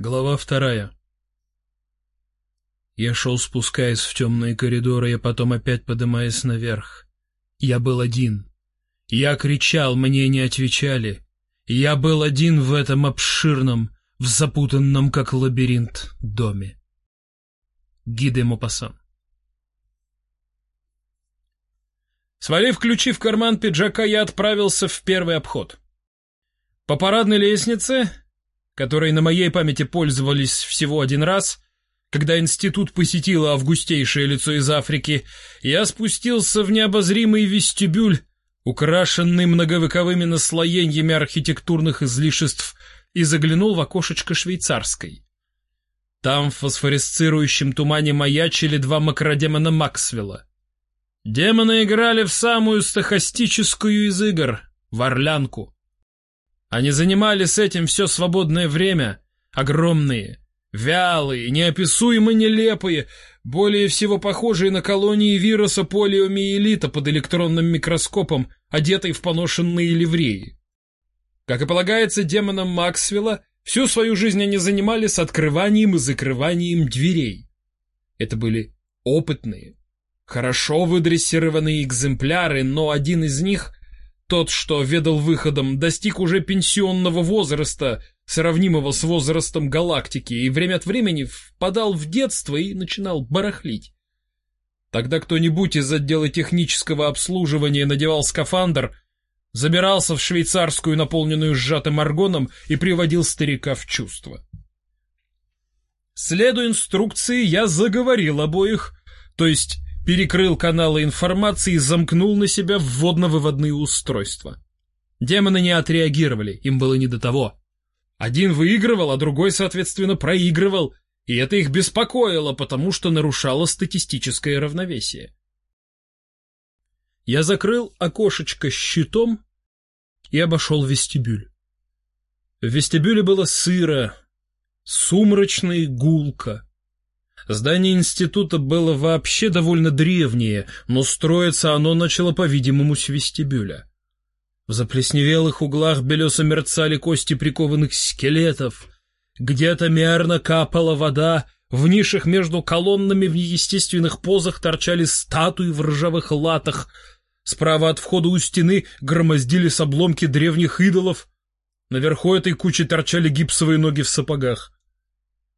Глава вторая. Я шел, спускаясь в темные коридоры, и потом опять подымаясь наверх. Я был один. Я кричал, мне не отвечали. Я был один в этом обширном, в запутанном, как лабиринт, доме. Гиде Мопассан. Свалив ключи в карман пиджака, я отправился в первый обход. По парадной лестнице которой на моей памяти пользовались всего один раз, когда институт посетило августейшее лицо из Африки, я спустился в необозримый вестибюль, украшенный многовековыми наслоениями архитектурных излишеств, и заглянул в окошечко швейцарской. Там в фосфоресцирующем тумане маячили два макродемона Максвелла. Демоны играли в самую стахастическую из игр — в орлянку. Они занимали с этим все свободное время, огромные, вялые, неописуемо нелепые, более всего похожие на колонии вируса полиомиелита под электронным микроскопом, одетые в поношенные ливреи. Как и полагается демонам Максвелла, всю свою жизнь они занимались открыванием и закрыванием дверей. Это были опытные, хорошо выдрессированные экземпляры, но один из них тот, что ведал выходом, достиг уже пенсионного возраста, сравнимого с возрастом галактики, и время от времени впадал в детство и начинал барахлить. Тогда кто-нибудь из отдела технического обслуживания надевал скафандр, забирался в швейцарскую, наполненную сжатым аргоном, и приводил старика в чувство. Следуя инструкции, я заговорил обоих, то есть перекрыл каналы информации и замкнул на себя вводно-выводные устройства. Демоны не отреагировали, им было не до того. Один выигрывал, а другой, соответственно, проигрывал, и это их беспокоило, потому что нарушало статистическое равновесие. Я закрыл окошечко щитом и обошел вестибюль. В вестибюле было сыро, сумрачно и гулко. Здание института было вообще довольно древнее, но строиться оно начало, по-видимому, с вестибюля. В заплесневелых углах белесо мерцали кости прикованных скелетов. Где-то мерно капала вода, в нишах между колоннами в неестественных позах торчали статуи в ржавых латах. Справа от входа у стены громоздились обломки древних идолов. Наверху этой кучи торчали гипсовые ноги в сапогах.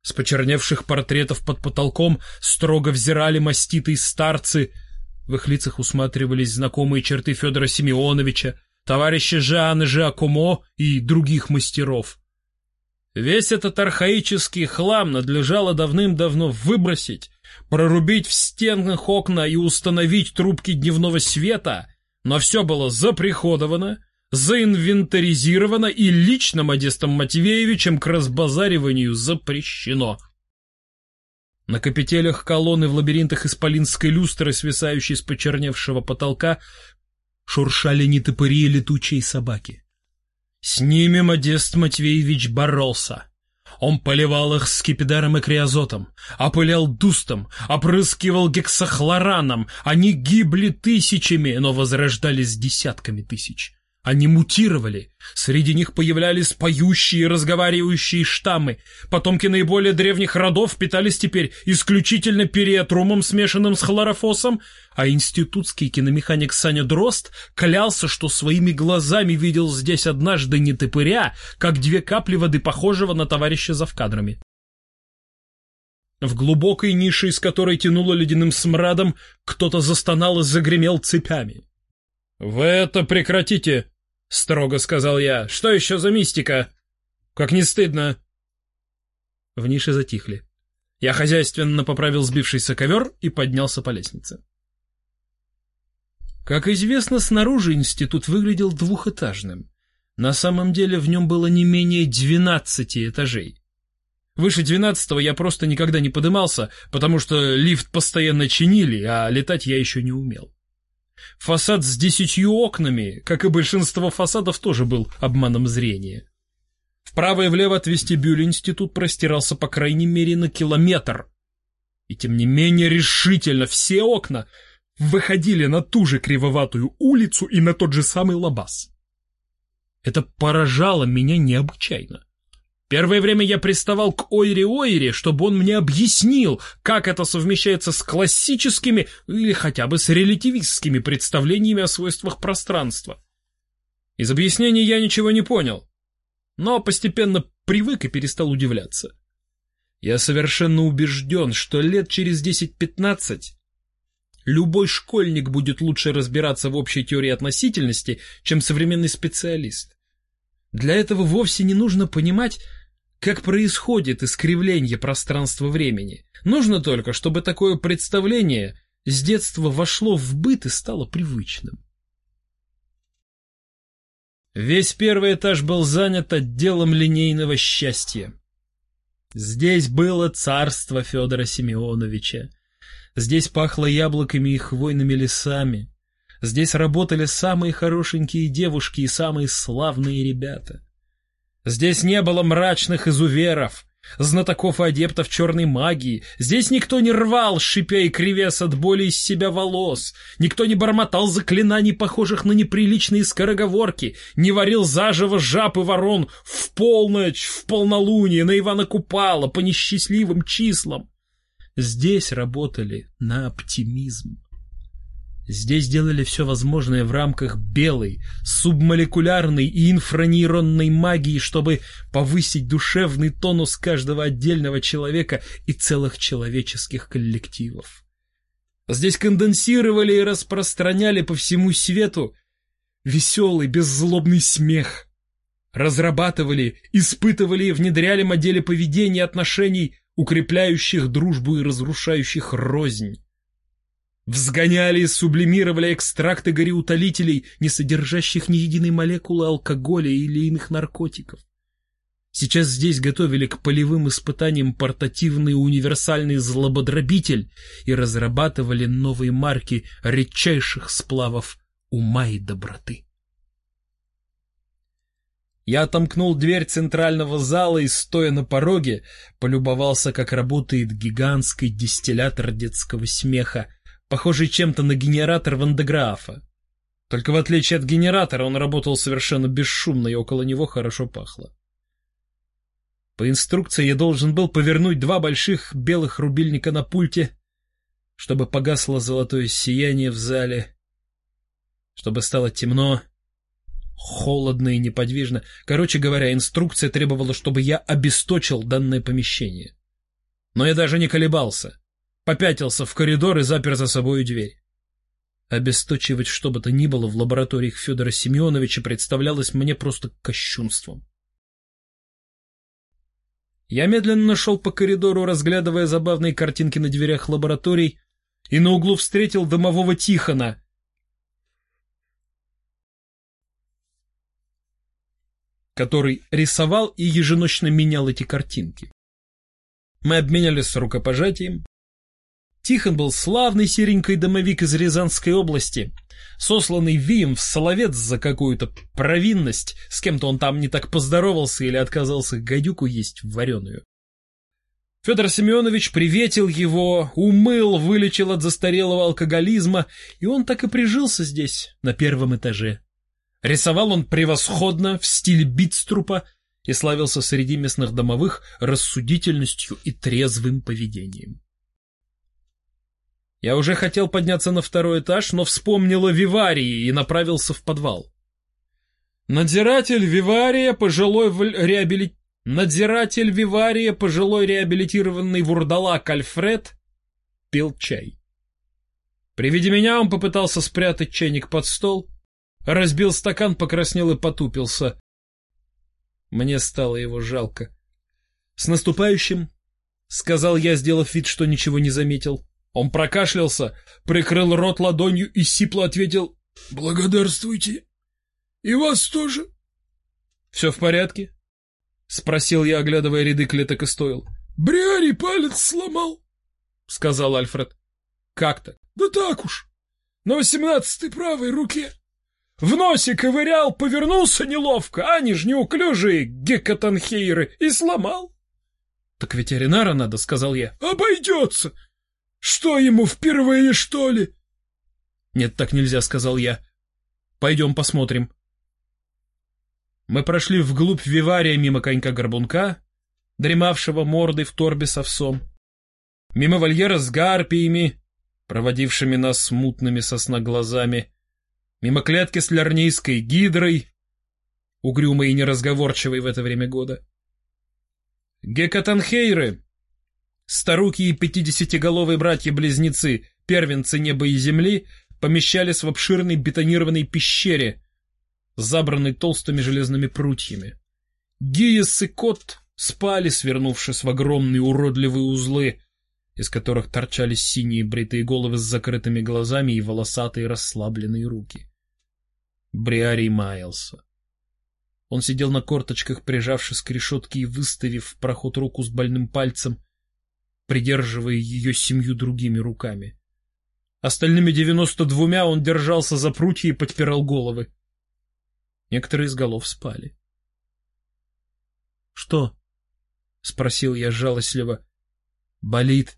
С почерневших портретов под потолком строго взирали маститые старцы. В их лицах усматривались знакомые черты Федора Семеновича, товарища Жана Жакумо и других мастеров. Весь этот архаический хлам надлежало давным-давно выбросить, прорубить в стенах окна и установить трубки дневного света, но все было заприходовано, заинвентаризировано и лично Модестом Матвеевичем к разбазариванию запрещено. На капителях колонны в лабиринтах исполинской люстры, свисающей с почерневшего потолка, шуршали нетопыри и летучие собаки. С ними Модест Матвеевич боролся. Он поливал их скипидаром и криозотом, опылял дустом, опрыскивал гексохлораном. Они гибли тысячами, но возрождались десятками тысяч. Они мутировали. Среди них появлялись поющие, разговаривающие штаммы. Потомки наиболее древних родов питались теперь исключительно периатрумом, смешанным с хлорофосом, а институтский киномеханик Саня Дрозд клялся, что своими глазами видел здесь однажды не топыря, как две капли воды, похожего на товарища за вкадрами. В глубокой нише, из которой тянуло ледяным смрадом, кто-то застонал и загремел цепями. «Вы это прекратите!» — строго сказал я. «Что еще за мистика? Как не стыдно!» В нише затихли. Я хозяйственно поправил сбившийся ковер и поднялся по лестнице. Как известно, снаружи институт выглядел двухэтажным. На самом деле в нем было не менее двенадцати этажей. Выше двенадцатого я просто никогда не подымался, потому что лифт постоянно чинили, а летать я еще не умел. Фасад с десятью окнами, как и большинство фасадов, тоже был обманом зрения. Вправо и влево от вестибюля институт простирался по крайней мере на километр. И тем не менее решительно все окна выходили на ту же кривоватую улицу и на тот же самый лабаз. Это поражало меня необычайно. Первое время я приставал к Ойре-Ойре, чтобы он мне объяснил, как это совмещается с классическими или хотя бы с релятивистскими представлениями о свойствах пространства. Из объяснений я ничего не понял, но постепенно привык и перестал удивляться. Я совершенно убежден, что лет через 10-15 любой школьник будет лучше разбираться в общей теории относительности, чем современный специалист. Для этого вовсе не нужно понимать, как происходит искривление пространства-времени. Нужно только, чтобы такое представление с детства вошло в быт и стало привычным. Весь первый этаж был занят отделом линейного счастья. Здесь было царство Федора Семеновича. Здесь пахло яблоками и хвойными лесами. Здесь работали самые хорошенькие девушки и самые славные ребята. Здесь не было мрачных изуверов, знатоков и адептов черной магии. Здесь никто не рвал, шипя и кривясь от боли из себя волос. Никто не бормотал заклинаний, похожих на неприличные скороговорки, не варил заживо жаб и ворон в полночь, в полнолуние, на Ивана Купала, по несчастливым числам. Здесь работали на оптимизм. Здесь делали все возможное в рамках белой, субмолекулярной и инфранейронной магии, чтобы повысить душевный тонус каждого отдельного человека и целых человеческих коллективов. Здесь конденсировали и распространяли по всему свету веселый, беззлобный смех. Разрабатывали, испытывали и внедряли модели поведения и отношений, укрепляющих дружбу и разрушающих рознь. Взгоняли и сублимировали экстракты гореутолителей, не содержащих ни единой молекулы алкоголя или иных наркотиков. Сейчас здесь готовили к полевым испытаниям портативный универсальный злободробитель и разрабатывали новые марки редчайших сплавов ума и доброты. Я отомкнул дверь центрального зала и, стоя на пороге, полюбовался, как работает гигантский дистиллятор детского смеха, похожий чем-то на генератор Вандеграфа. Только в отличие от генератора он работал совершенно бесшумно, и около него хорошо пахло. По инструкции я должен был повернуть два больших белых рубильника на пульте, чтобы погасло золотое сияние в зале, чтобы стало темно, холодно и неподвижно. Короче говоря, инструкция требовала, чтобы я обесточил данное помещение. Но я даже не колебался попятился в коридор и запер за собой дверь. Обесточивать что бы то ни было в лабораториях Федора Семеновича представлялось мне просто кощунством. Я медленно шел по коридору, разглядывая забавные картинки на дверях лабораторий, и на углу встретил домового Тихона. который рисовал и еженочно менял эти картинки. Мы обменялись рукопожатием, Тихон был славный серенький домовик из Рязанской области, сосланный Вием в Соловец за какую-то провинность, с кем-то он там не так поздоровался или отказался гадюку есть вареную. Федор Семенович приветил его, умыл, вылечил от застарелого алкоголизма, и он так и прижился здесь, на первом этаже. Рисовал он превосходно, в стиле битструпа, и славился среди местных домовых рассудительностью и трезвым поведением. Я уже хотел подняться на второй этаж, но вспомнил о Виварии и направился в подвал. Надзиратель Вивария, пожилой реабили... Надзиратель Вивария, пожилой реабилитированный вурдалак Альфред, пил чай. При виде меня он попытался спрятать чайник под стол, разбил стакан, покраснел и потупился. Мне стало его жалко. — С наступающим! — сказал я, сделав вид, что ничего не заметил. Он прокашлялся, прикрыл рот ладонью и сипло ответил «Благодарствуйте. И вас тоже». «Все в порядке?» — спросил я, оглядывая ряды клеток и стоил. «Бриари палец сломал», — сказал Альфред. «Как то «Да так уж. На восемнадцатой правой руке. В носе ковырял, повернулся неловко, а они ж неуклюжие гекатанхейры, и сломал». «Так ветеринара надо», — сказал я. «Обойдется. Что ему, впервые, что ли? Нет, так нельзя, сказал я. Пойдем посмотрим. Мы прошли вглубь вивария мимо конька-горбунка, дремавшего мордой в торбе с овсом, мимо вольера с гарпиями, проводившими нас смутными сосноглазами, мимо клетки с лярнийской гидрой, угрюмой и неразговорчивой в это время года. Гекатанхейры, старуки и пятидесятиголовые братья-близнецы, первенцы неба и земли, помещались в обширной бетонированной пещере, забранной толстыми железными прутьями. Гиес и кот спали, свернувшись в огромные уродливые узлы, из которых торчали синие бритые головы с закрытыми глазами и волосатые расслабленные руки. Бриарий маялся. Он сидел на корточках, прижавшись к решетке и выставив в проход руку с больным пальцем, придерживая ее семью другими руками. Остальными девяносто двумя он держался за прутья и подпирал головы. Некоторые из голов спали. — Что? — спросил я жалостливо. — Болит.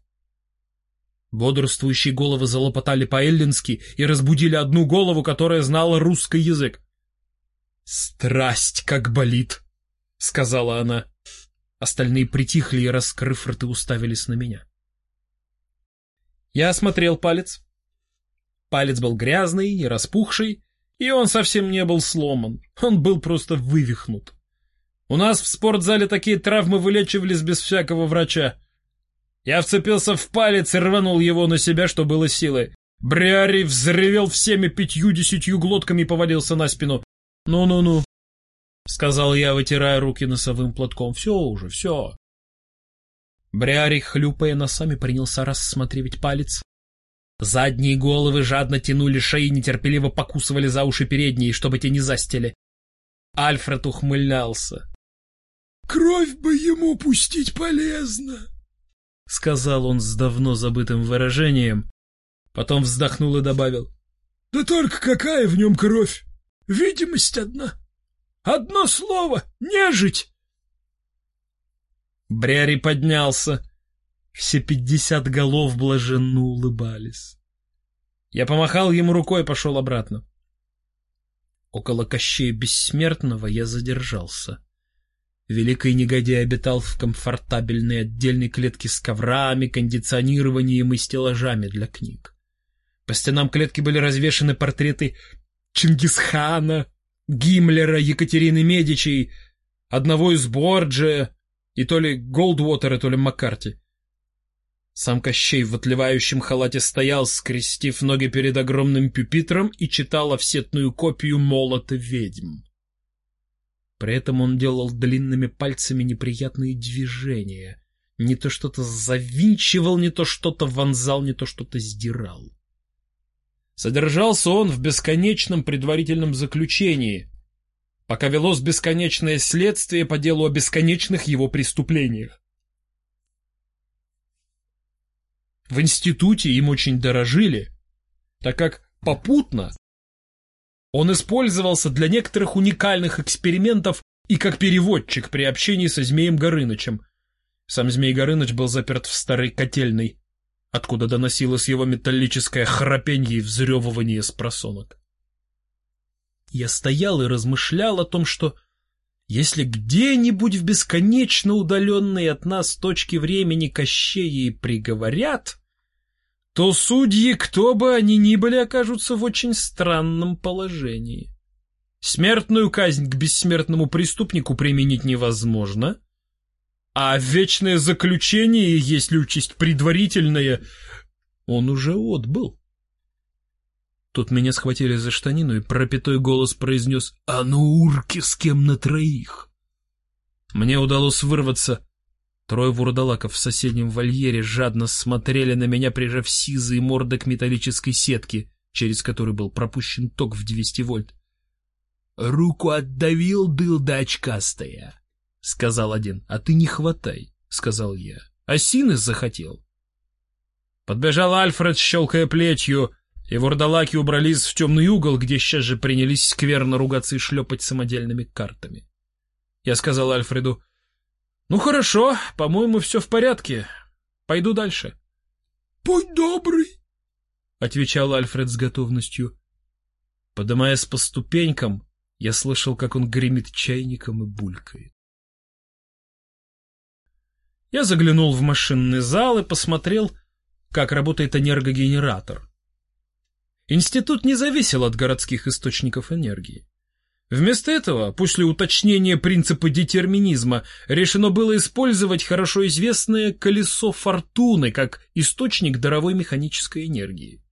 Бодрствующие головы залопотали по-эллински и разбудили одну голову, которая знала русский язык. «Страсть как болит!» — сказала она. Остальные притихли и, раскрыв рты, уставились на меня. Я осмотрел палец. Палец был грязный и распухший, и он совсем не был сломан, он был просто вывихнут. У нас в спортзале такие травмы вылечивались без всякого врача. Я вцепился в палец и рванул его на себя, что было силы. Бриари взревел всеми пятью-десятью глотками и повалился на спину. «Ну-ну-ну», — сказал я, вытирая руки носовым платком. «Все уже, все». Бриари, хлюпая носами, принялся рассматривать палец. Задние головы жадно тянули шеи нетерпеливо покусывали за уши передние, чтобы те не застили. Альфред ухмылялся. «Кровь бы ему пустить полезно», — сказал он с давно забытым выражением. Потом вздохнул и добавил. «Да только какая в нем кровь! Видимость одна. Одно слово — нежить. Бряри поднялся. Все пятьдесят голов блаженно улыбались. Я помахал ему рукой и пошел обратно. Около Кощея Бессмертного я задержался. Великий негодяй обитал в комфортабельной отдельной клетке с коврами, кондиционированием и стеллажами для книг. По стенам клетки были развешаны портреты Чингисхана, Гиммлера, Екатерины Медичи, одного из Борджия и то ли Голдвотера, то ли Маккарти. Сам Кощей в отливающем халате стоял, скрестив ноги перед огромным пюпитром и читал офсетную копию молота ведьм. При этом он делал длинными пальцами неприятные движения. Не то что-то завинчивал, не то что-то вонзал, не то что-то сдирал. Содержался он в бесконечном предварительном заключении, пока велось бесконечное следствие по делу о бесконечных его преступлениях. В институте им очень дорожили, так как попутно он использовался для некоторых уникальных экспериментов и как переводчик при общении со Змеем Горынычем. Сам Змей Горыныч был заперт в старой котельной откуда доносилось его металлическое храпенье и взрёвывание с просонок. Я стоял и размышлял о том, что если где-нибудь в бесконечно удаленной от нас точке времени Кощеи приговорят, то судьи, кто бы они ни были, окажутся в очень странном положении. Смертную казнь к бессмертному преступнику применить невозможно, а вечное заключение, если учесть предварительное, он уже отбыл. Тут меня схватили за штанину, и пропитой голос произнес «А ну, урки, с кем на троих!» Мне удалось вырваться. Трое вурдалаков в соседнем вольере жадно смотрели на меня, прижав сизые морды к металлической сетке, через которую был пропущен ток в 200 вольт. «Руку отдавил, дылда очкастая!» — сказал один. — А ты не хватай, — сказал я. — Осины захотел. Подбежал Альфред, щелкая плетью, и вурдалаки убрались в темный угол, где сейчас же принялись скверно ругаться и шлепать самодельными картами. Я сказал Альфреду, — Ну хорошо, по-моему, все в порядке. Пойду дальше. — Будь добрый, — отвечал Альфред с готовностью. Подымаясь по ступенькам, я слышал, как он гремит чайником и булькает. Я заглянул в машинный зал и посмотрел, как работает энергогенератор. Институт не зависел от городских источников энергии. Вместо этого, после уточнения принципа детерминизма, решено было использовать хорошо известное колесо фортуны как источник даровой механической энергии.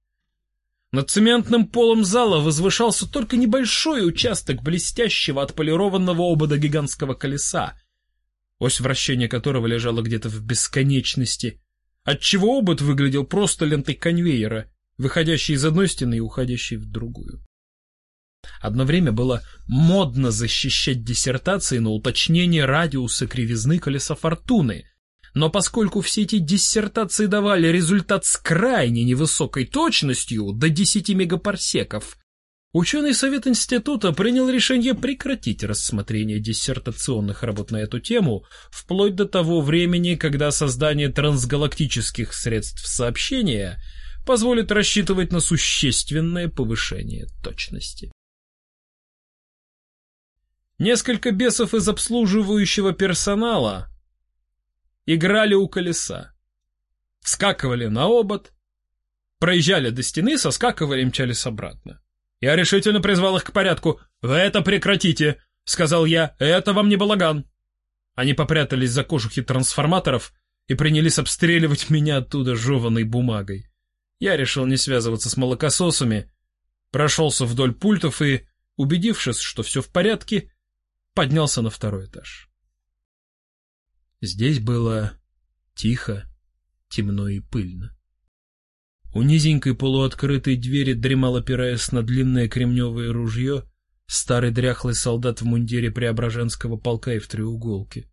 Над цементным полом зала возвышался только небольшой участок блестящего отполированного обода гигантского колеса, ось вращения которого лежала где-то в бесконечности, отчего обод выглядел просто лентой конвейера, выходящей из одной стены и уходящей в другую. Одно время было модно защищать диссертации на уточнение радиуса кривизны колеса фортуны, но поскольку все эти диссертации давали результат с крайне невысокой точностью до 10 мегапарсеков, ученый совет института принял решение прекратить рассмотрение диссертационных работ на эту тему вплоть до того времени, когда создание трансгалактических средств сообщения позволит рассчитывать на существенное повышение точности. Несколько бесов из обслуживающего персонала играли у колеса. Скакивали на обод, проезжали до стены, соскакивали и мчались обратно. Я решительно призвал их к порядку. «Вы это прекратите!» — сказал я. «Это вам не балаган!» Они попрятались за кожухи трансформаторов и принялись обстреливать меня оттуда жеванной бумагой. Я решил не связываться с молокососами, прошелся вдоль пультов и, убедившись, что все в порядке, поднялся на второй этаж. Здесь было тихо, темно и пыльно. У низенькой полуоткрытой двери дремал, опираясь на длинное кремневое ружье, старый дряхлый солдат в мундире Преображенского полка и в треуголке.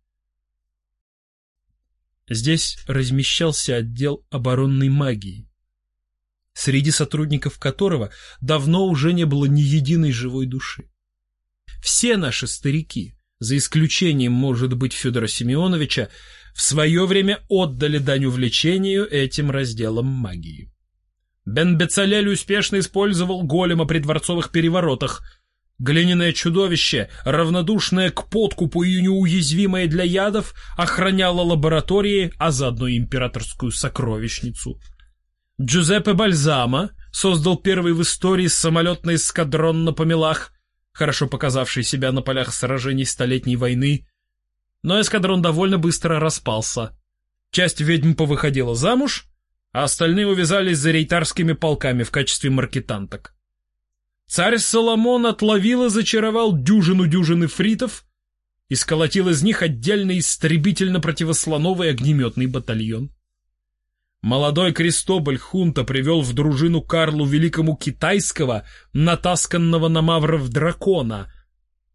Здесь размещался отдел оборонной магии, среди сотрудников которого давно уже не было ни единой живой души. Все наши старики, за исключением, может быть, Федора Семеновича, в свое время отдали дань увлечению этим разделом магии. Бен Бецалель успешно использовал голема при дворцовых переворотах. Глиняное чудовище, равнодушное к подкупу и неуязвимое для ядов, охраняло лаборатории, а заодно императорскую сокровищницу. Джузеппе Бальзама создал первый в истории самолетный эскадрон на помелах, хорошо показавший себя на полях сражений Столетней войны, но эскадрон довольно быстро распался. Часть ведьм повыходила замуж, а остальные увязались за рейтарскими полками в качестве маркетанток. Царь Соломон отловил и зачаровал дюжину-дюжины фритов и сколотил из них отдельный истребительно-противослоновый огнеметный батальон. Молодой Крестоболь Хунта привел в дружину Карлу Великому китайского, натасканного на мавров дракона,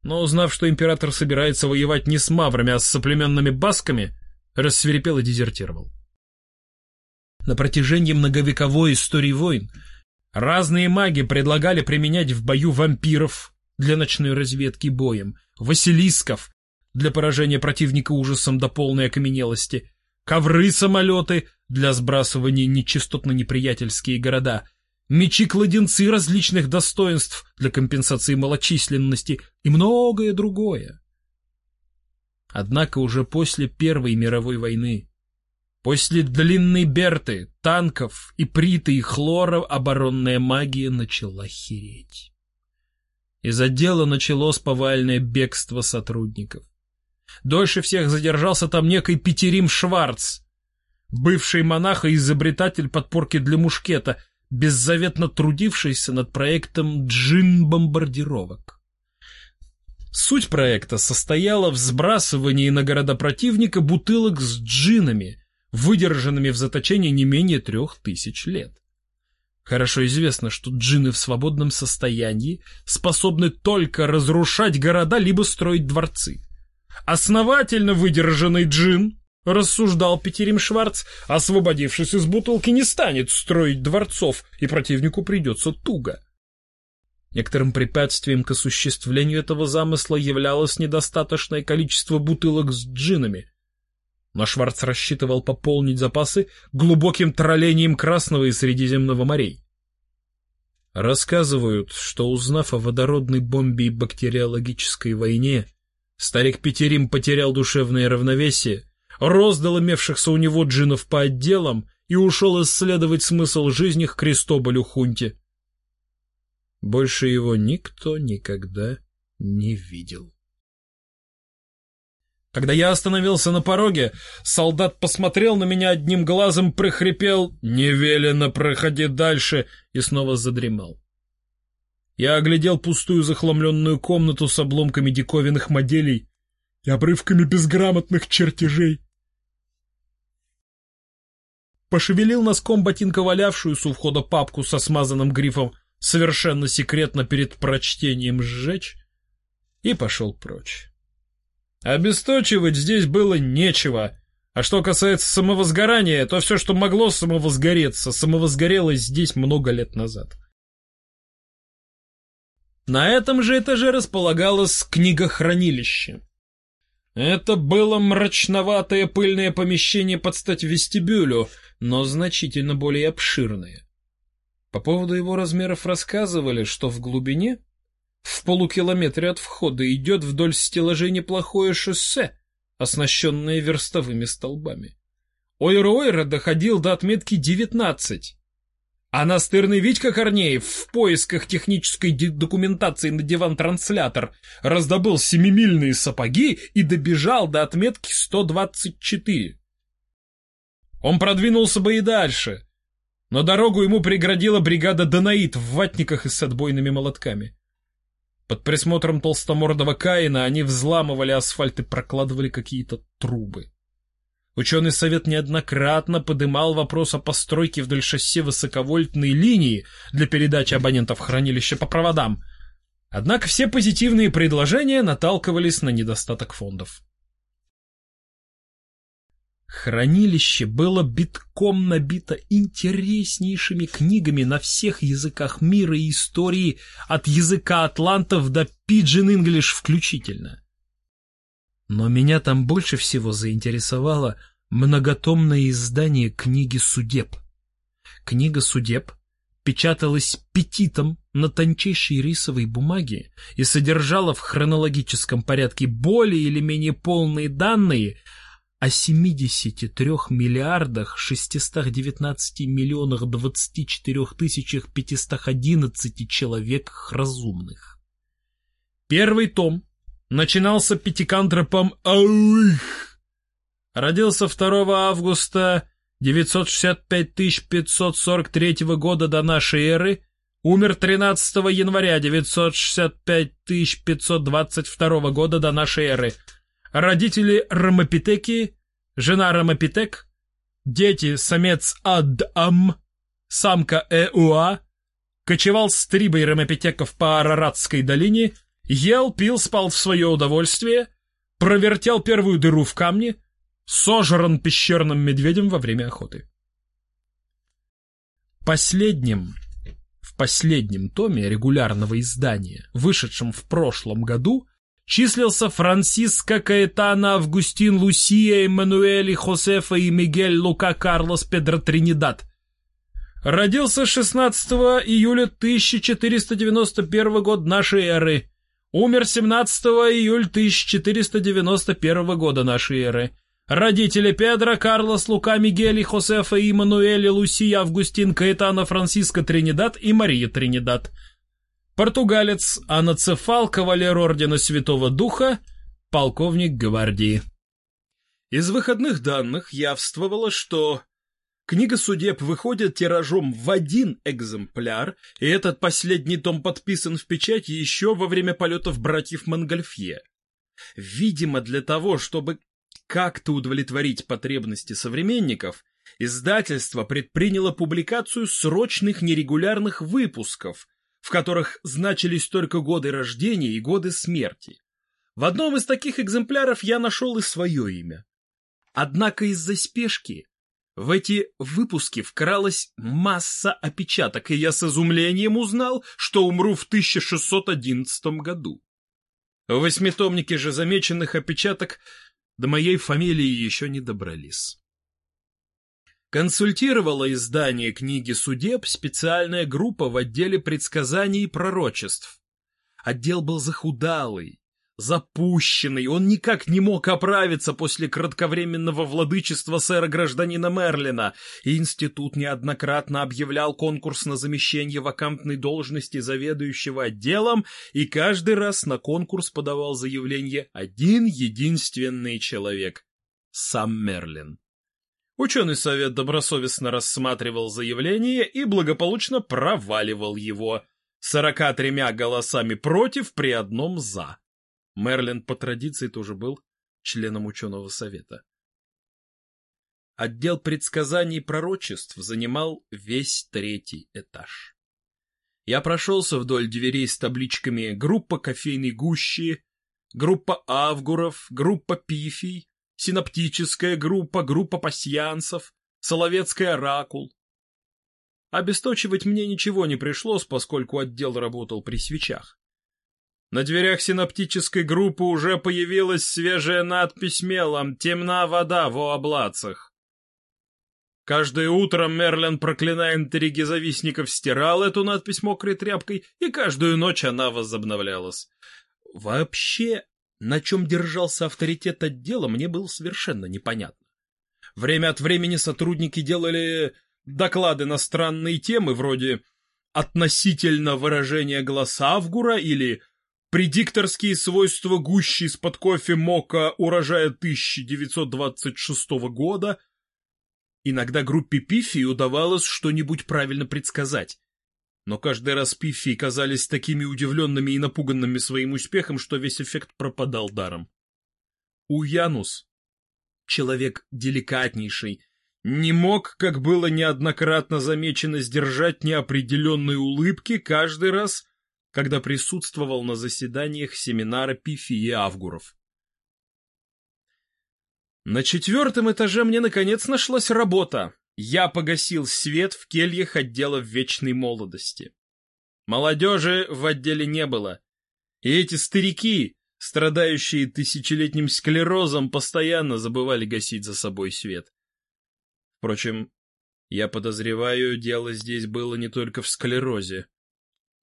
но узнав, что император собирается воевать не с маврами, а с соплеменными басками, рассверепел и дезертировал. На протяжении многовековой истории войн разные маги предлагали применять в бою вампиров для ночной разведки боем, василисков для поражения противника ужасом до полной окаменелости, ковры-самолеты для сбрасывания нечистот на неприятельские города, мечи-кладенцы различных достоинств для компенсации малочисленности и многое другое. Однако уже после Первой мировой войны, после длинной берты, танков и приты и хлора оборонная магия начала хереть. Из отдела началось повальное бегство сотрудников. Дольше всех задержался там некий Петерим Шварц, бывший монах и изобретатель подпорки для мушкета, беззаветно трудившийся над проектом джин-бомбардировок. Суть проекта состояла в сбрасывании на города противника бутылок с джинами, выдержанными в заточении не менее трех тысяч лет. Хорошо известно, что джины в свободном состоянии способны только разрушать города либо строить дворцы. Основательно выдержанный джин, рассуждал Петерим Шварц, освободившись из бутылки, не станет строить дворцов, и противнику придется туго. Некоторым препятствием к осуществлению этого замысла являлось недостаточное количество бутылок с джинами. Но Шварц рассчитывал пополнить запасы глубоким троллением Красного и Средиземного морей. Рассказывают, что узнав о водородной бомбе и бактериологической войне, Старик Петерим потерял душевное равновесие, роздал имевшихся у него джинов по отделам и ушел исследовать смысл жизни к Крестоболю Хунте. Больше его никто никогда не видел. Когда я остановился на пороге, солдат посмотрел на меня одним глазом, прохрипел «Не велено, проходи дальше!» и снова задремал. Я оглядел пустую захламленную комнату с обломками диковинных моделей и обрывками безграмотных чертежей. Пошевелил носком ботинка валявшуюся у входа папку со смазанным грифом «Совершенно секретно перед прочтением сжечь» и пошел прочь. Обесточивать здесь было нечего. А что касается самовозгорания, то все, что могло самовозгореться, самовозгорелось здесь много лет назад. На этом же этаже располагалось книгохранилище. Это было мрачноватое пыльное помещение под стать вестибюлю, но значительно более обширное. По поводу его размеров рассказывали, что в глубине в полукилометре от входа идет вдоль стеллажей неплохое шоссе, оснащенное верстовыми столбами. Ойра-Ойра доходил до отметки 19. А настырный Витька Корнеев в поисках технической документации на диван-транслятор раздобыл семимильные сапоги и добежал до отметки 124. Он продвинулся бы и дальше, но дорогу ему преградила бригада Данаид в ватниках и с отбойными молотками. Под присмотром толстомордого Каина они взламывали асфальт и прокладывали какие-то трубы. Ученый совет неоднократно подымал вопрос о постройке вдоль шоссе высоковольтной линии для передачи абонентов хранилища по проводам. Однако все позитивные предложения наталкивались на недостаток фондов. Хранилище было битком набито интереснейшими книгами на всех языках мира и истории, от языка атлантов до пиджин English включительно. Но меня там больше всего заинтересовало многотомное издание книги судеб. Книга судеб печаталась петитом на тончайшей рисовой бумаге и содержала в хронологическом порядке более или менее полные данные — о 73 миллиардах 619 миллионах 24 тысячах 511 человеках разумных. Первый том начинался пятикантропом «Ауих». Родился 2 августа 965 543 года до нашей эры, умер 13 января 965 522 года до нашей эры – родители Рамапитеки, жена Рамапитек, дети самец Ад-Ам, самка Эуа, кочевал с трибой Рамапитеков по Араратской долине, ел, пил, спал в свое удовольствие, провертел первую дыру в камне, сожран пещерным медведем во время охоты. Последним, в последнем томе регулярного издания, вышедшем в прошлом году, числился Франсиско Каэтано Августин Лусия Эммануэль Хосефа и Мигель Лука Карлос Педро Тринидад. Родился 16 июля 1491 года нашей эры. Умер 17 июля 1491 года нашей эры. Родители Педро, Карлос, Лука, Мигель, Хосефа, Иммануэль, Лусия, Августин, Каэтано, Франциско Тринидад и Мария Тринидад – Португалец, аноцефал, кавалер ордена Святого Духа, полковник гвардии. Из выходных данных явствовало, что книга судеб выходит тиражом в один экземпляр, и этот последний том подписан в печать еще во время полетов братьев Монгольфье. Видимо, для того, чтобы как-то удовлетворить потребности современников, издательство предприняло публикацию срочных нерегулярных выпусков, в которых значились только годы рождения и годы смерти. В одном из таких экземпляров я нашел и свое имя. Однако из-за спешки в эти выпуски вкралась масса опечаток, и я с изумлением узнал, что умру в 1611 году. В восьмитомнике же замеченных опечаток до моей фамилии еще не добрались. Консультировала издание книги судеб специальная группа в отделе предсказаний и пророчеств. Отдел был захудалый, запущенный, он никак не мог оправиться после кратковременного владычества сэра-гражданина Мерлина, и институт неоднократно объявлял конкурс на замещение вакантной должности заведующего отделом, и каждый раз на конкурс подавал заявление один единственный человек — сам Мерлин. Ученый совет добросовестно рассматривал заявление и благополучно проваливал его, сорока тремя голосами против при одном «за». Мерлин по традиции тоже был членом ученого совета. Отдел предсказаний и пророчеств занимал весь третий этаж. Я прошелся вдоль дверей с табличками «Группа кофейной гущи», «Группа авгуров», «Группа пифий», «Синоптическая группа», «Группа пасьянцев», «Соловецкий оракул». Обесточивать мне ничего не пришлось, поскольку отдел работал при свечах. На дверях синоптической группы уже появилась свежая надпись мелом «Темна вода в облацах». Каждое утро Мерлин, проклиная интриги завистников, стирал эту надпись мокрой тряпкой, и каждую ночь она возобновлялась. Вообще, на чем держался авторитет отдела, мне было совершенно непонятно. Время от времени сотрудники делали доклады на странные темы, вроде «относительно выражения глаз Авгура» или Предикторские свойства гущи из-под кофе Мока урожая 1926 года. Иногда группе Пифи удавалось что-нибудь правильно предсказать. Но каждый раз Пифи казались такими удивленными и напуганными своим успехом, что весь эффект пропадал даром. У Янус, человек деликатнейший, не мог, как было неоднократно замечено, сдержать неопределенные улыбки каждый раз, когда присутствовал на заседаниях семинара Пифи и Авгуров. На четвертом этаже мне наконец нашлась работа. Я погасил свет в кельях отдела вечной молодости. Молодежи в отделе не было. И эти старики, страдающие тысячелетним склерозом, постоянно забывали гасить за собой свет. Впрочем, я подозреваю, дело здесь было не только в склерозе.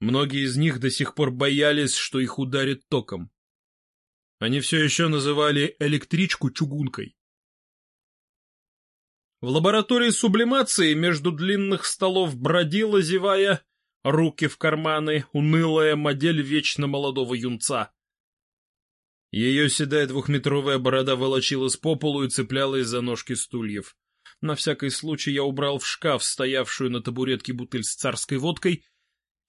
Многие из них до сих пор боялись, что их ударит током. Они все еще называли электричку чугункой. В лаборатории сублимации между длинных столов бродила, зевая, руки в карманы, унылая модель вечно молодого юнца. Ее седая двухметровая борода волочилась по полу и цеплялась за ножки стульев. На всякий случай я убрал в шкаф стоявшую на табуретке бутыль с царской водкой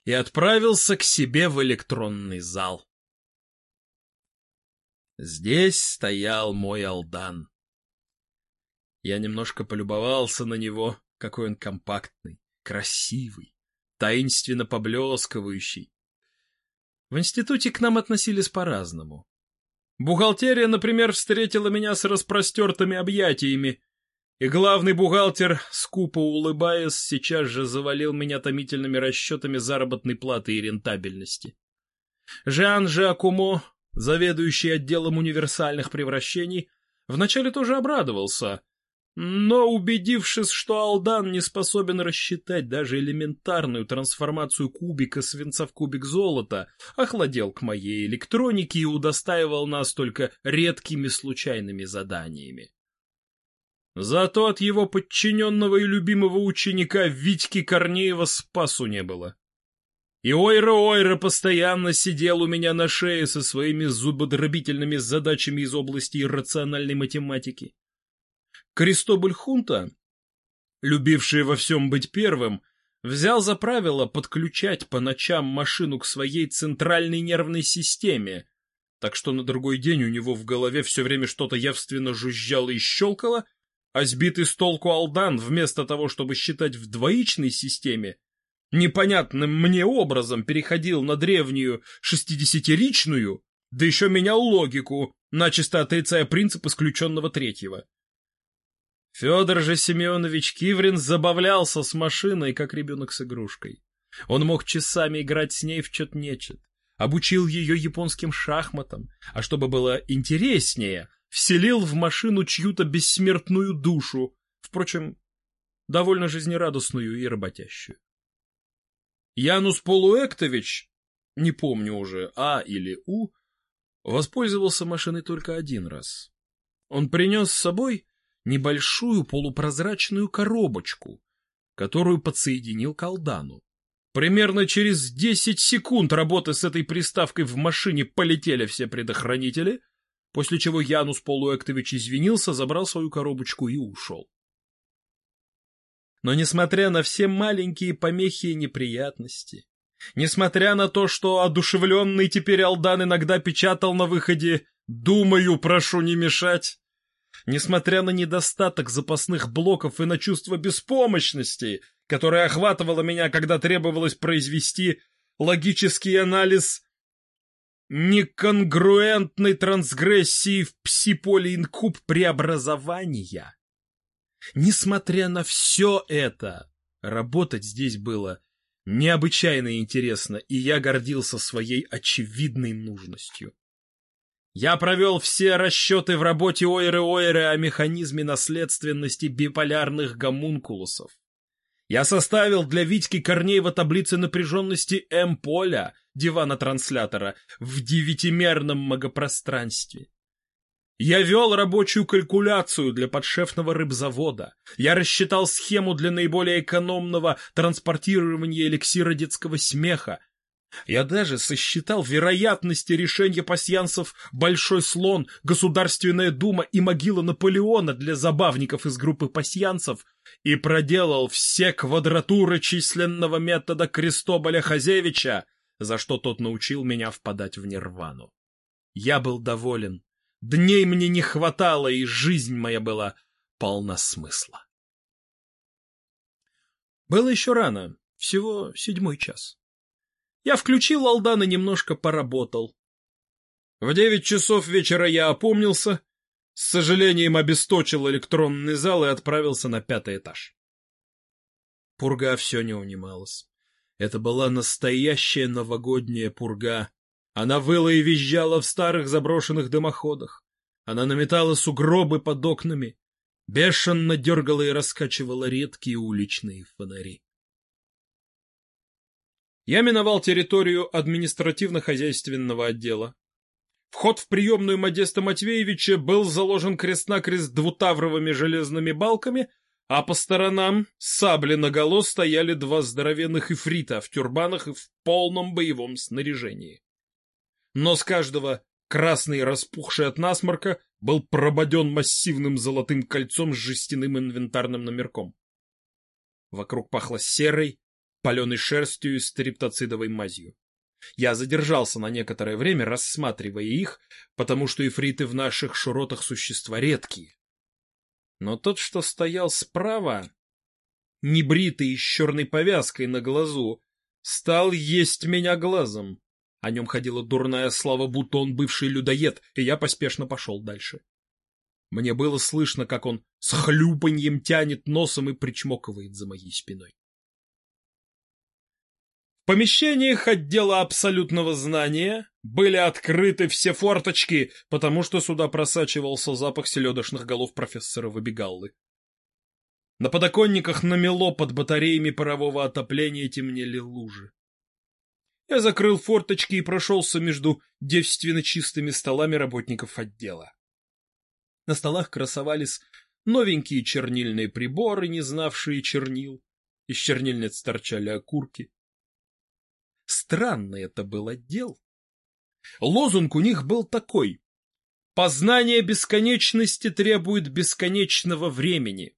и отправился к себе в электронный зал. Здесь стоял мой Алдан. Я немножко полюбовался на него, какой он компактный, красивый, таинственно поблескивающий. В институте к нам относились по-разному. Бухгалтерия, например, встретила меня с распростертыми объятиями, и главный бухгалтер, скупо улыбаясь, сейчас же завалил меня томительными расчетами заработной платы и рентабельности. Жан Жакумо, заведующий отделом универсальных превращений, вначале тоже обрадовался, но, убедившись, что Алдан не способен рассчитать даже элементарную трансформацию кубика свинца в кубик золота, охладел к моей электронике и удостаивал нас только редкими случайными заданиями. Зато от его подчиненного и любимого ученика Витьки Корнеева спасу не было. И Ойра-Ойра постоянно сидел у меня на шее со своими зубодробительными задачами из области иррациональной математики. Кристобуль Хунта, любивший во всем быть первым, взял за правило подключать по ночам машину к своей центральной нервной системе, так что на другой день у него в голове все время что-то явственно жужжало и щелкало, а сбитый с толку Алдан, вместо того, чтобы считать в двоичной системе, непонятным мне образом переходил на древнюю шестидесятиричную, да еще менял логику, начисто отрицая принцип исключенного третьего. Федор же Семенович Киврин забавлялся с машиной, как ребенок с игрушкой. Он мог часами играть с ней в чет-нечет, обучил ее японским шахматам, а чтобы было интереснее, вселил в машину чью-то бессмертную душу, впрочем, довольно жизнерадостную и работящую. Янус Полуэктович, не помню уже, А или У, Воспользовался машиной только один раз. Он принес с собой небольшую полупрозрачную коробочку, которую подсоединил к Алдану. Примерно через 10 секунд работы с этой приставкой в машине полетели все предохранители, после чего Янус Полуэктович извинился, забрал свою коробочку и ушел. Но несмотря на все маленькие помехи и неприятности, несмотря на то, что одушевленный теперь Алдан иногда печатал на выходе «Думаю, прошу не мешать», несмотря на недостаток запасных блоков и на чувство беспомощности, которое охватывало меня, когда требовалось произвести логический анализ неконгруентной трансгрессии в псиполиинкуб преобразования. Несмотря на все это, работать здесь было необычайно интересно, и я гордился своей очевидной нужностью. Я провел все расчеты в работе Ойры-Ойры о механизме наследственности биполярных гомункулусов. Я составил для Витьки Корнеева таблицы напряженности М-поля дивана-транслятора в девятимерном многопространстве. Я вел рабочую калькуляцию для подшефного рыбзавода. Я рассчитал схему для наиболее экономного транспортирования эликсира детского смеха, я даже сосчитал вероятности решения пасьянцев «Большой слон», «Государственная дума» и «Могила Наполеона» для забавников из группы пасьянцев и проделал все квадратуры численного метода Крестоболя Хазевича, за что тот научил меня впадать в нирвану. Я был доволен. Дней мне не хватало, и жизнь моя была полна смысла. Было еще рано, всего седьмой час. Я включил Алдан и немножко поработал. В девять часов вечера я опомнился, с сожалением обесточил электронный зал и отправился на пятый этаж. Пурга все не унималась. Это была настоящая новогодняя пурга. Она выла и визжала в старых заброшенных дымоходах. Она наметала сугробы под окнами, бешено дергала и раскачивала редкие уличные фонари. Я миновал территорию административно-хозяйственного отдела. Вход в приемную Модеста Матвеевича был заложен крест-накрест двутавровыми железными балками, а по сторонам сабли наголо стояли два здоровенных ифрита в тюрбанах и в полном боевом снаряжении. Нос каждого, красный распухший от насморка, был прободен массивным золотым кольцом с жестяным инвентарным номерком. Вокруг пахло серой, паленой шерстью и стриптоцидовой мазью. Я задержался на некоторое время, рассматривая их, потому что ифриты в наших шуротах существа редкие. Но тот, что стоял справа, небритый и с черной повязкой на глазу, стал есть меня глазом. О нем ходила дурная слава, будто он бывший людоед, и я поспешно пошел дальше. Мне было слышно, как он с хлюпаньем тянет носом и причмокивает за моей спиной. В помещениях отдела абсолютного знания были открыты все форточки, потому что сюда просачивался запах селедочных голов профессора Выбегаллы. На подоконниках намело под батареями парового отопления темнели лужи. Я закрыл форточки и прошелся между девственно чистыми столами работников отдела. На столах красовались новенькие чернильные приборы, не знавшие чернил. Из чернильниц торчали окурки. Странный это был отдел. Лозунг у них был такой. Познание бесконечности требует бесконечного времени.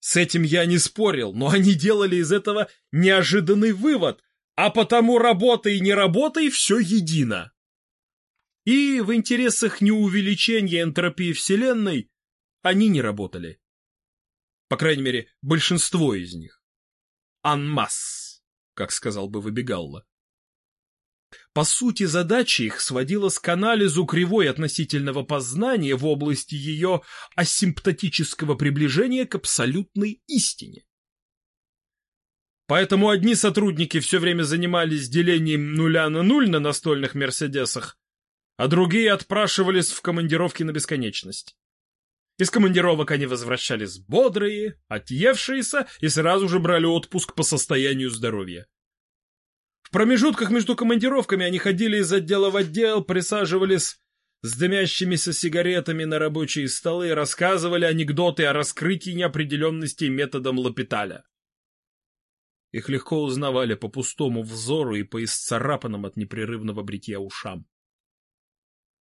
С этим я не спорил, но они делали из этого неожиданный вывод, а потому работа и не работа и все едино. И в интересах неувеличения энтропии Вселенной они не работали. По крайней мере, большинство из них. Анмасс как сказал бы Выбегалла. По сути, задача их сводилась к анализу кривой относительного познания в области ее асимптотического приближения к абсолютной истине. Поэтому одни сотрудники все время занимались делением нуля на нуль на настольных «Мерседесах», а другие отпрашивались в командировки на бесконечность. Из командировок они возвращались бодрые, отъевшиеся и сразу же брали отпуск по состоянию здоровья. В промежутках между командировками они ходили из отдела в отдел, присаживались с дымящимися сигаретами на рабочие столы рассказывали анекдоты о раскрытии неопределенностей методом Лапиталя. Их легко узнавали по пустому взору и по исцарапанным от непрерывного бритья ушам.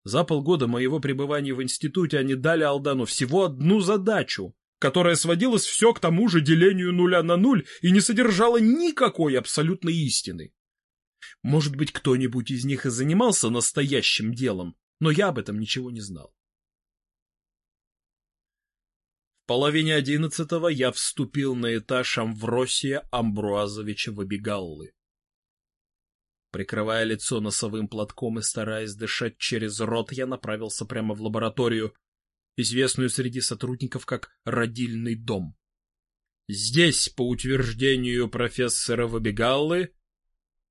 За полгода моего пребывания в институте они дали Алдану всего одну задачу, которая сводилась все к тому же делению нуля на нуль и не содержала никакой абсолютной истины. Может быть, кто-нибудь из них и занимался настоящим делом, но я об этом ничего не знал. В половине одиннадцатого я вступил на этаж Амвросия Амбруазовича Вабигаллы. Прикрывая лицо носовым платком и стараясь дышать через рот, я направился прямо в лабораторию, известную среди сотрудников как «родильный дом». Здесь, по утверждению профессора Вабигаллы,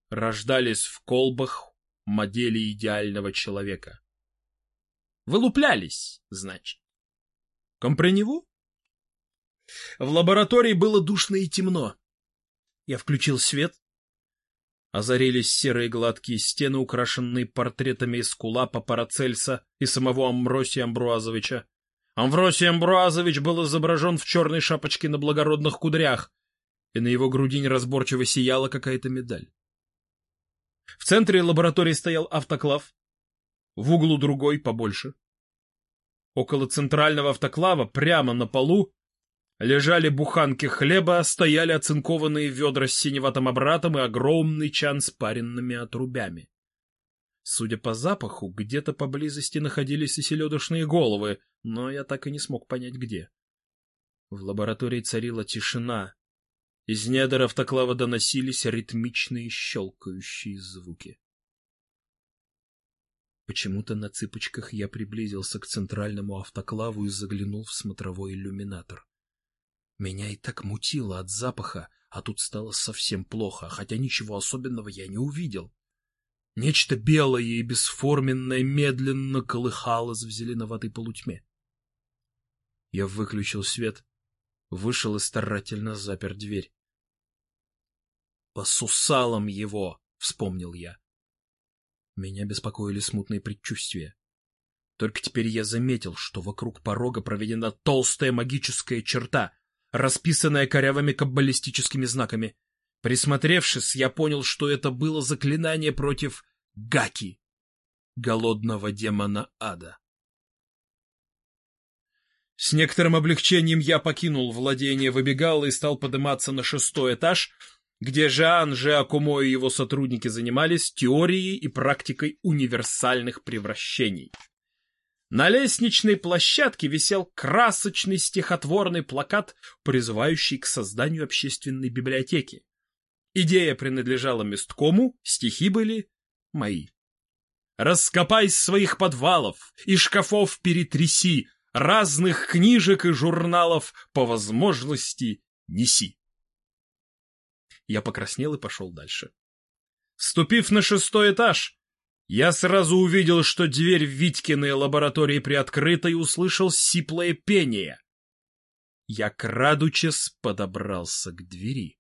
рождались в колбах модели идеального человека. Вылуплялись, значит. Компреневу? В лаборатории было душно и темно. Я включил свет, Озарились серые гладкие стены, украшенные портретами Эскулапа, Парацельса и самого Амбросия Амбруазовича. Амвросий Амбруазович был изображен в черной шапочке на благородных кудрях, и на его груди неразборчиво сияла какая-то медаль. В центре лаборатории стоял автоклав, в углу другой, побольше. Около центрального автоклава, прямо на полу, Лежали буханки хлеба, стояли оцинкованные ведра с синеватым обратом и огромный чан с паренными отрубями. Судя по запаху, где-то поблизости находились и селедочные головы, но я так и не смог понять, где. В лаборатории царила тишина. Из недр автоклава доносились ритмичные щелкающие звуки. Почему-то на цыпочках я приблизился к центральному автоклаву и заглянул в смотровой иллюминатор. Меня и так мутило от запаха, а тут стало совсем плохо, хотя ничего особенного я не увидел. Нечто белое и бесформенное медленно колыхалось в зеленоватой полутьме. Я выключил свет, вышел и старательно запер дверь. «По сусалам его!» — вспомнил я. Меня беспокоили смутные предчувствия. Только теперь я заметил, что вокруг порога проведена толстая магическая черта, расписанная корявыми каббалистическими знаками. Присмотревшись, я понял, что это было заклинание против Гаки, голодного демона ада. С некоторым облегчением я покинул владение, выбегал и стал подниматься на шестой этаж, где Жан Жеакумо и его сотрудники занимались теорией и практикой универсальных превращений. На лестничной площадке висел красочный стихотворный плакат, призывающий к созданию общественной библиотеки. Идея принадлежала месткому, стихи были мои. Раскопай своих подвалов и шкафов перетряси, разных книжек и журналов по возможности неси. Я покраснел и пошел дальше. Ступив на шестой этаж, я сразу увидел, что дверь в Витькиной лаборатории приоткрыта и услышал сиплое пение. Я, крадучись, подобрался к двери.